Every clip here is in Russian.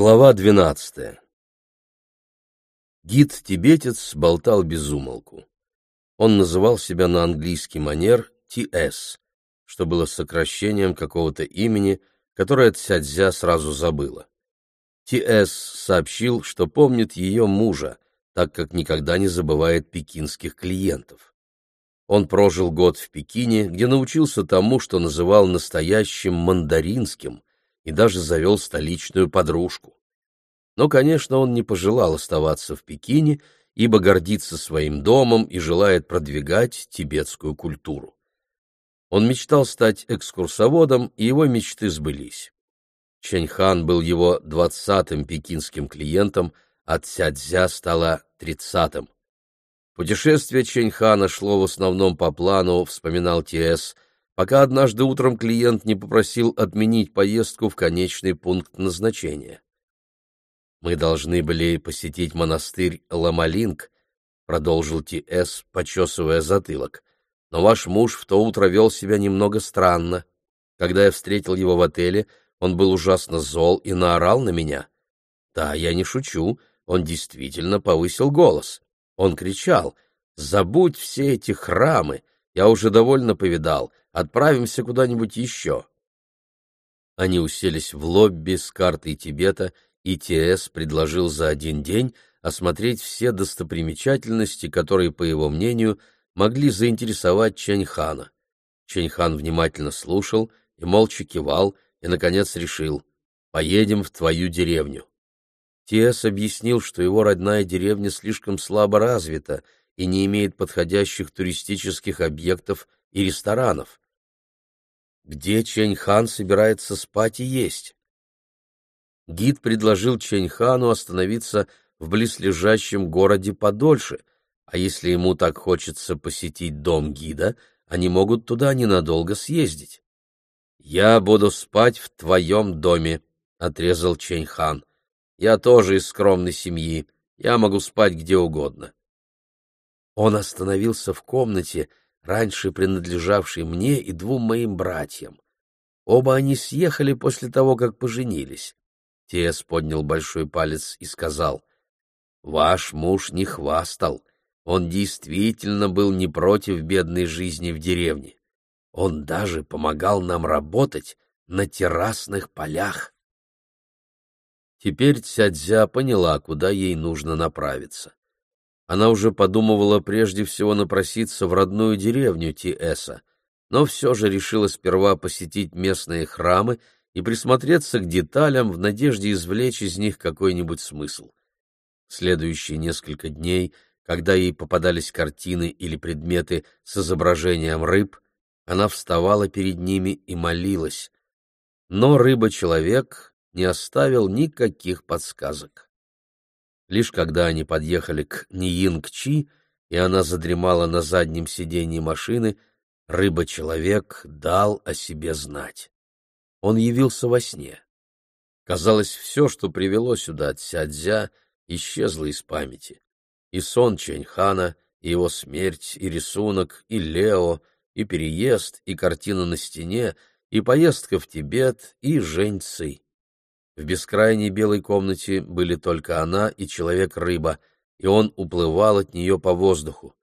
Глава двенадцатая Гид-тибетец болтал без умолку. Он называл себя на английский манер Т.С., что было сокращением какого-то имени, которое Цядзя сразу забыла. Т.С. сообщил, что помнит ее мужа, так как никогда не забывает пекинских клиентов. Он прожил год в Пекине, где научился тому, что называл настоящим мандаринским, и даже завел столичную подружку. Но, конечно, он не пожелал оставаться в Пекине, ибо гордится своим домом и желает продвигать тибетскую культуру. Он мечтал стать экскурсоводом, и его мечты сбылись. Чэньхан был его двадцатым пекинским клиентом, а Цядзя стала тридцатым. Путешествие Чэньхана шло в основном по плану, вспоминал Т.С., пока однажды утром клиент не попросил отменить поездку в конечный пункт назначения. «Мы должны были посетить монастырь Ламалинг», — продолжил Т.С., почесывая затылок. «Но ваш муж в то утро вел себя немного странно. Когда я встретил его в отеле, он был ужасно зол и наорал на меня. Да, я не шучу, он действительно повысил голос. Он кричал «Забудь все эти храмы! Я уже довольно повидал. Отправимся куда-нибудь еще. Они уселись в лобби с картой Тибета, и ТС предложил за один день осмотреть все достопримечательности, которые, по его мнению, могли заинтересовать Чэньхана. Чэньхан внимательно слушал и молча кивал, и, наконец, решил «Поедем в твою деревню». Тес объяснил, что его родная деревня слишком слабо развита и не имеет подходящих туристических объектов и ресторанов где Чэнь-хан собирается спать и есть. Гид предложил Чэнь-хану остановиться в близлежащем городе подольше, а если ему так хочется посетить дом гида, они могут туда ненадолго съездить. «Я буду спать в твоем доме», — отрезал Чэнь-хан. «Я тоже из скромной семьи, я могу спать где угодно». Он остановился в комнате, раньше принадлежавший мне и двум моим братьям. Оба они съехали после того, как поженились. Тес поднял большой палец и сказал, «Ваш муж не хвастал, он действительно был не против бедной жизни в деревне. Он даже помогал нам работать на террасных полях». Теперь Цядзя поняла, куда ей нужно направиться. Она уже подумывала прежде всего напроситься в родную деревню Тиэса, но все же решила сперва посетить местные храмы и присмотреться к деталям в надежде извлечь из них какой-нибудь смысл. Следующие несколько дней, когда ей попадались картины или предметы с изображением рыб, она вставала перед ними и молилась. Но рыба-человек не оставил никаких подсказок. Лишь когда они подъехали к Ниинг-Чи, и она задремала на заднем сиденье машины, рыба-человек дал о себе знать. Он явился во сне. Казалось, все, что привело сюда Цядзя, исчезло из памяти. И сон Чэньхана, и его смерть, и рисунок, и Лео, и переезд, и картина на стене, и поездка в Тибет, и Жень Ци. В бескрайней белой комнате были только она и человек-рыба, и он уплывал от нее по воздуху.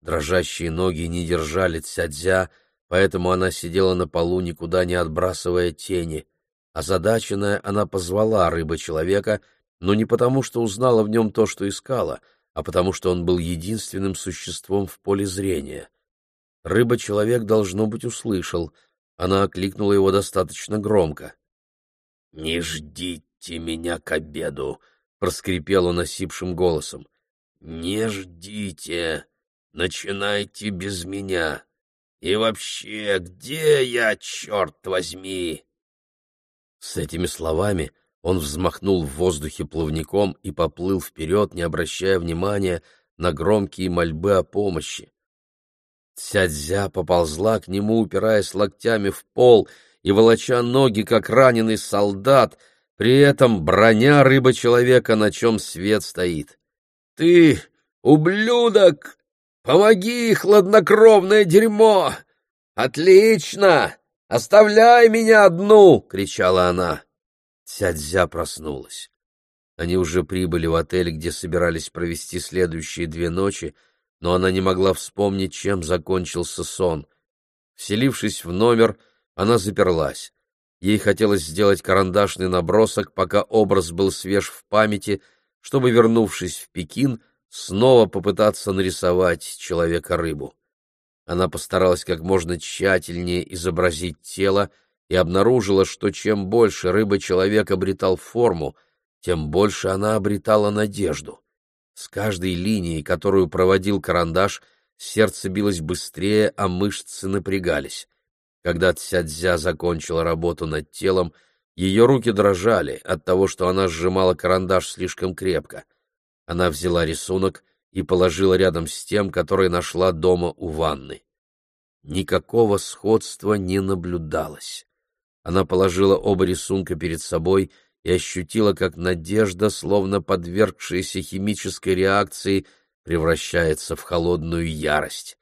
Дрожащие ноги не держали цядзя, поэтому она сидела на полу, никуда не отбрасывая тени. Озадаченная, она позвала рыба-человека, но не потому, что узнала в нем то, что искала, а потому, что он был единственным существом в поле зрения. Рыба-человек, должно быть, услышал. Она окликнула его достаточно громко. «Не ждите меня к обеду!» — проскрипел он осипшим голосом. «Не ждите! Начинайте без меня! И вообще, где я, черт возьми?» С этими словами он взмахнул в воздухе плавником и поплыл вперед, не обращая внимания на громкие мольбы о помощи. Цядзя поползла к нему, упираясь локтями в пол — и волоча ноги, как раненый солдат, при этом броня рыба-человека, на чем свет стоит. «Ты, ублюдок! Помоги, хладнокровное дерьмо! Отлично! Оставляй меня одну!» — кричала она. Цядзя проснулась. Они уже прибыли в отель, где собирались провести следующие две ночи, но она не могла вспомнить, чем закончился сон. Вселившись в номер, она заперлась. Ей хотелось сделать карандашный набросок, пока образ был свеж в памяти, чтобы, вернувшись в Пекин, снова попытаться нарисовать человека-рыбу. Она постаралась как можно тщательнее изобразить тело и обнаружила, что чем больше рыба-человек обретал форму, тем больше она обретала надежду. С каждой линией, которую проводил карандаш, сердце билось быстрее, а мышцы напрягались. Когда Цядзя закончила работу над телом, ее руки дрожали от того, что она сжимала карандаш слишком крепко. Она взяла рисунок и положила рядом с тем, который нашла дома у ванны. Никакого сходства не наблюдалось. Она положила оба рисунка перед собой и ощутила, как надежда, словно подвергшаяся химической реакции, превращается в холодную ярость.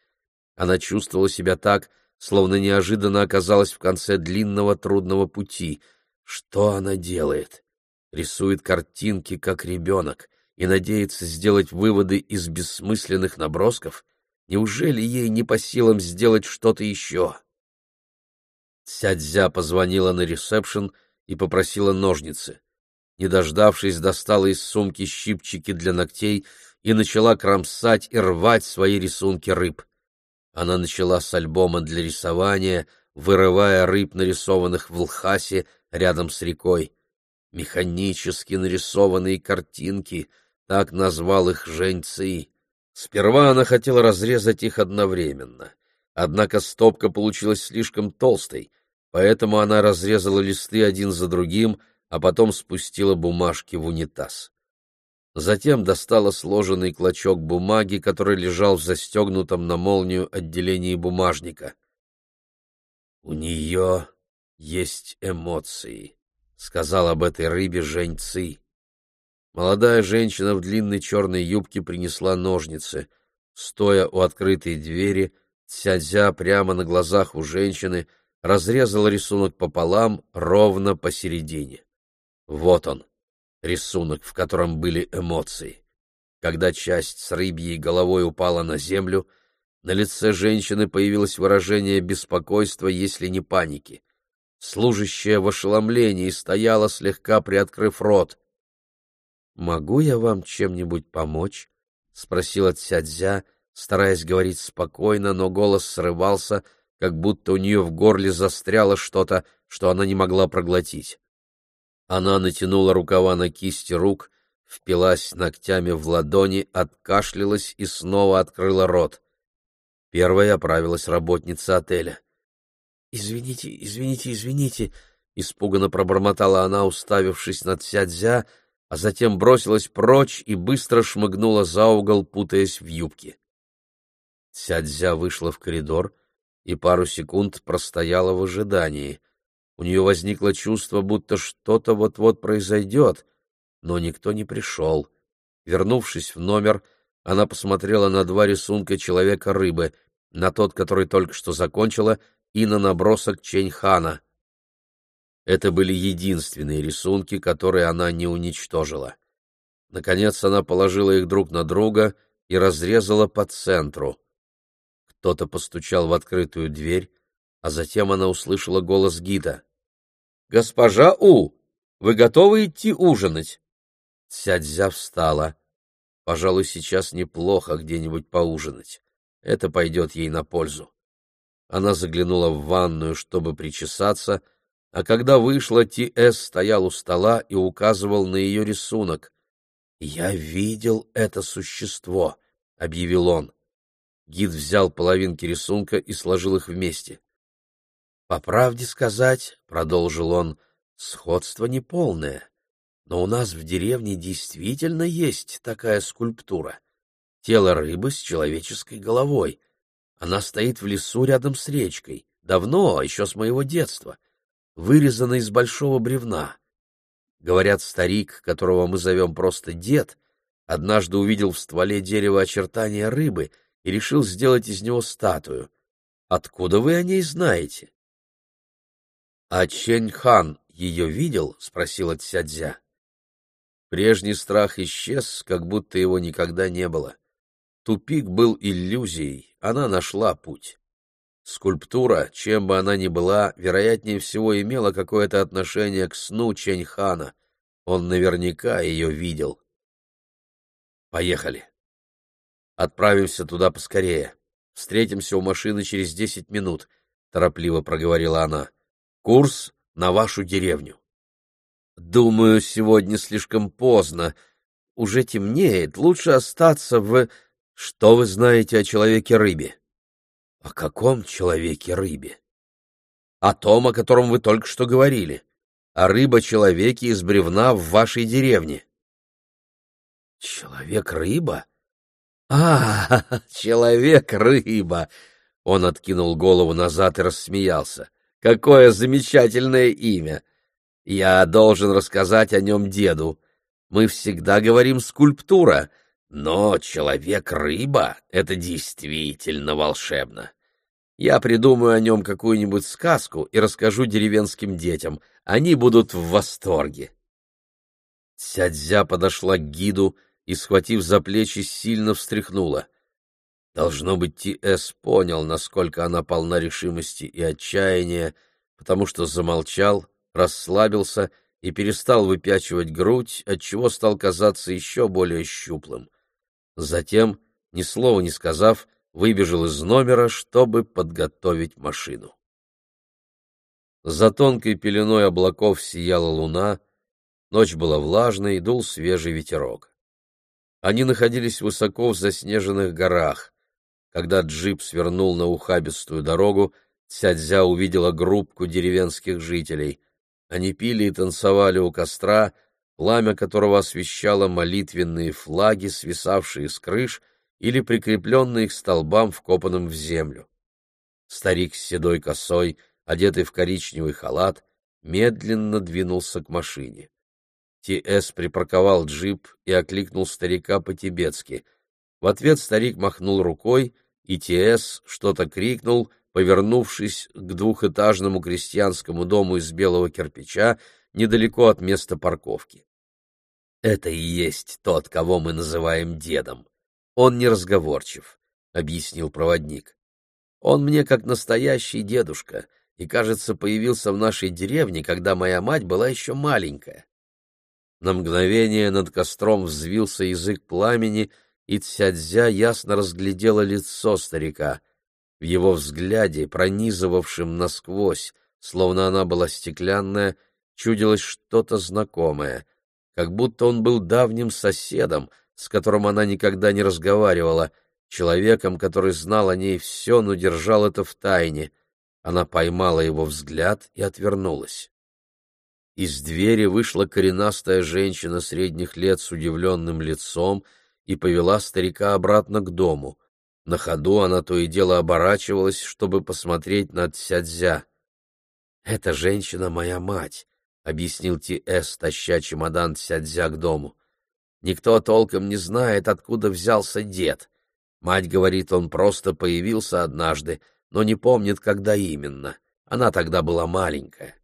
Она чувствовала себя так, словно неожиданно оказалась в конце длинного трудного пути. Что она делает? Рисует картинки, как ребенок, и надеется сделать выводы из бессмысленных набросков? Неужели ей не по силам сделать что-то еще? Цядзя позвонила на ресепшн и попросила ножницы. Не дождавшись, достала из сумки щипчики для ногтей и начала кромсать и рвать свои рисунки рыб. Она начала с альбома для рисования, вырывая рыб, нарисованных в Лхасе рядом с рекой. Механически нарисованные картинки, так назвал их Жень Ци. Сперва она хотела разрезать их одновременно. Однако стопка получилась слишком толстой, поэтому она разрезала листы один за другим, а потом спустила бумажки в унитаз. Затем достала сложенный клочок бумаги, который лежал в застегнутом на молнию отделении бумажника. «У нее есть эмоции», — сказал об этой рыбе Жень Ци. Молодая женщина в длинной черной юбке принесла ножницы. Стоя у открытой двери, Цядзя прямо на глазах у женщины разрезала рисунок пополам, ровно посередине. Вот он, рисунок, в котором были эмоции. Когда часть с рыбьей головой упала на землю, на лице женщины появилось выражение беспокойства, если не паники. Служащая в ошеломлении стояла, слегка приоткрыв рот. «Могу я вам чем-нибудь помочь?» — спросила Цядзя, стараясь говорить спокойно, но голос срывался, как будто у нее в горле застряло что-то, что она не могла проглотить. Она натянула рукава на кисти рук, впилась ногтями в ладони, откашлялась и снова открыла рот. Первая оправилась работница отеля. «Извините, извините, извините», — испуганно пробормотала она, уставившись на Цядзя, а затем бросилась прочь и быстро шмыгнула за угол, путаясь в юбке. Цядзя вышла в коридор и пару секунд простояла в ожидании. У нее возникло чувство, будто что-то вот-вот произойдет, но никто не пришел. Вернувшись в номер, она посмотрела на два рисунка человека-рыбы, на тот, который только что закончила, и на набросок Ченьхана. Это были единственные рисунки, которые она не уничтожила. Наконец она положила их друг на друга и разрезала по центру. Кто-то постучал в открытую дверь, а затем она услышала голос гида. «Госпожа У, вы готовы идти ужинать?» Цядзя встала. Пожалуй, сейчас неплохо где-нибудь поужинать. Это пойдет ей на пользу. Она заглянула в ванную, чтобы причесаться, — а когда вышла, Ти-Эс стоял у стола и указывал на ее рисунок. «Я видел это существо», — объявил он. Гид взял половинки рисунка и сложил их вместе. «По правде сказать», — продолжил он, — «сходство неполное, но у нас в деревне действительно есть такая скульптура. Тело рыбы с человеческой головой. Она стоит в лесу рядом с речкой, давно, еще с моего детства вырезана из большого бревна. Говорят, старик, которого мы зовем просто дед, однажды увидел в стволе дерева очертания рыбы и решил сделать из него статую. Откуда вы о ней знаете? — А Чень Хан ее видел?» — спросила Цядзя. Прежний страх исчез, как будто его никогда не было. Тупик был иллюзией, она нашла путь. Скульптура, чем бы она ни была, вероятнее всего имела какое-то отношение к сну Чэньхана. Он наверняка ее видел. Поехали. Отправимся туда поскорее. Встретимся у машины через десять минут, — торопливо проговорила она. Курс на вашу деревню. Думаю, сегодня слишком поздно. Уже темнеет. Лучше остаться в... Что вы знаете о человеке-рыбе? О каком человеке-рыбе? О том, о котором вы только что говорили. О рыба-человеке из бревна в вашей деревне. Человек-рыба? А, человек-рыба! Он откинул голову назад и рассмеялся. Какое замечательное имя! Я должен рассказать о нем деду. Мы всегда говорим «скульптура», но человек-рыба — это действительно волшебно. Я придумаю о нем какую-нибудь сказку и расскажу деревенским детям. Они будут в восторге. Сядзя подошла к гиду и, схватив за плечи, сильно встряхнула. Должно быть, Ти-Эс понял, насколько она полна решимости и отчаяния, потому что замолчал, расслабился и перестал выпячивать грудь, отчего стал казаться еще более щуплым. Затем, ни слова не сказав, выбежал из номера, чтобы подготовить машину. За тонкой пеленой облаков сияла луна, ночь была влажной, дул свежий ветерок. Они находились высоко в заснеженных горах. Когда джип свернул на ухабистую дорогу, Цядзя увидела группку деревенских жителей. Они пили и танцевали у костра, пламя которого освещало молитвенные флаги, свисавшие с крыш или прикрепленные к столбам, вкопанным в землю. Старик с седой косой, одетый в коричневый халат, медленно двинулся к машине. Ти-Эс припарковал джип и окликнул старика по-тибетски. В ответ старик махнул рукой, и Ти-Эс что-то крикнул, повернувшись к двухэтажному крестьянскому дому из белого кирпича недалеко от места парковки. «Это и есть тот, кого мы называем дедом. Он неразговорчив», — объяснил проводник. «Он мне как настоящий дедушка, и, кажется, появился в нашей деревне, когда моя мать была еще маленькая». На мгновение над костром взвился язык пламени, и Цядзя ясно разглядела лицо старика — в его взгляде, пронизывавшем насквозь, словно она была стеклянная, чудилось что-то знакомое, как будто он был давним соседом, с которым она никогда не разговаривала, человеком, который знал о ней все, но держал это в тайне. Она поймала его взгляд и отвернулась. Из двери вышла коренастая женщина средних лет с удивленным лицом и повела старика обратно к дому. На ходу она то и дело оборачивалась, чтобы посмотреть на Цядзя. «Эта женщина моя мать», — объяснил Ти-Эс, таща чемодан Цядзя к дому. «Никто толком не знает, откуда взялся дед. Мать говорит, он просто появился однажды, но не помнит, когда именно. Она тогда была маленькая.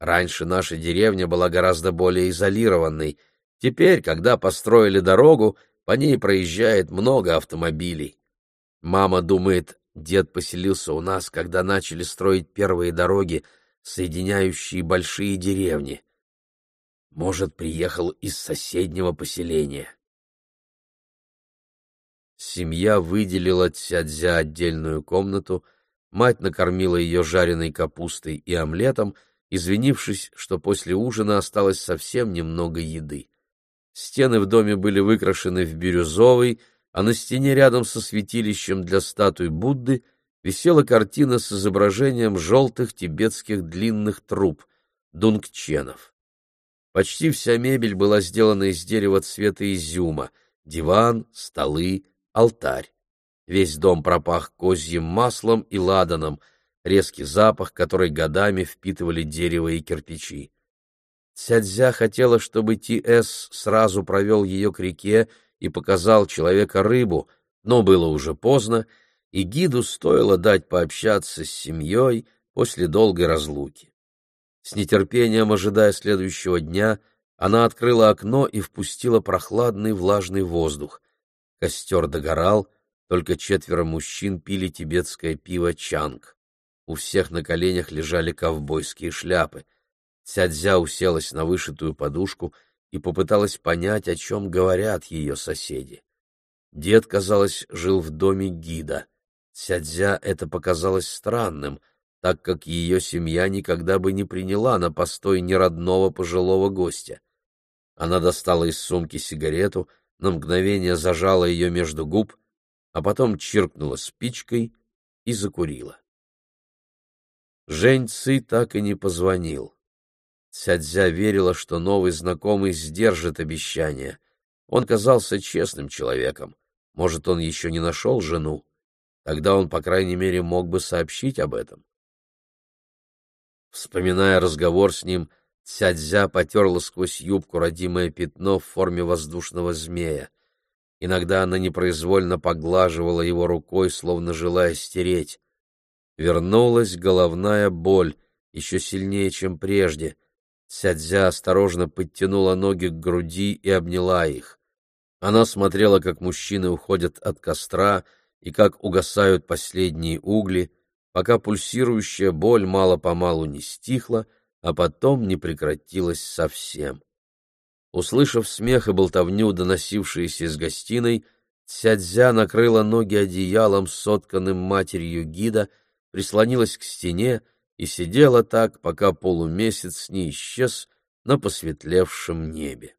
Раньше наша деревня была гораздо более изолированной. Теперь, когда построили дорогу, по ней проезжает много автомобилей. Мама думает, дед поселился у нас, когда начали строить первые дороги, соединяющие большие деревни. Может, приехал из соседнего поселения. Семья выделила Цядзя отдельную комнату, мать накормила ее жареной капустой и омлетом, извинившись, что после ужина осталось совсем немного еды. Стены в доме были выкрашены в бирюзовый, а на стене рядом со святилищем для статуи Будды висела картина с изображением желтых тибетских длинных труб, дунгченов. Почти вся мебель была сделана из дерева цвета изюма, диван, столы, алтарь. Весь дом пропах козьим маслом и ладаном, резкий запах, который годами впитывали дерево и кирпичи. Цядзя хотела, чтобы Ти-Эс сразу провел ее к реке и показал человека рыбу, но было уже поздно, и гиду стоило дать пообщаться с семьей после долгой разлуки. С нетерпением ожидая следующего дня, она открыла окно и впустила прохладный влажный воздух. Костер догорал, только четверо мужчин пили тибетское пиво чанг. У всех на коленях лежали ковбойские шляпы. Цядзя уселась на вышитую подушку и попыталась понять, о чем говорят ее соседи. Дед, казалось, жил в доме гида. Цядзя это показалось странным, так как ее семья никогда бы не приняла на постой неродного пожилого гостя. Она достала из сумки сигарету, на мгновение зажала ее между губ, а потом чиркнула спичкой и закурила. Жень Ци так и не позвонил. Цядзя верила, что новый знакомый сдержит обещание. Он казался честным человеком. Может, он еще не нашел жену? Тогда он, по крайней мере, мог бы сообщить об этом. Вспоминая разговор с ним, Цядзя потерла сквозь юбку родимое пятно в форме воздушного змея. Иногда она непроизвольно поглаживала его рукой, словно желая стереть. Вернулась головная боль, еще сильнее, чем прежде. Цядзя осторожно подтянула ноги к груди и обняла их. Она смотрела, как мужчины уходят от костра и как угасают последние угли, пока пульсирующая боль мало-помалу не стихла, а потом не прекратилась совсем. Услышав смех и болтовню, доносившиеся из гостиной, Цядзя накрыла ноги одеялом, сотканным матерью гида, прислонилась к стене и сидела так, пока полумесяц не исчез на посветлевшем небе.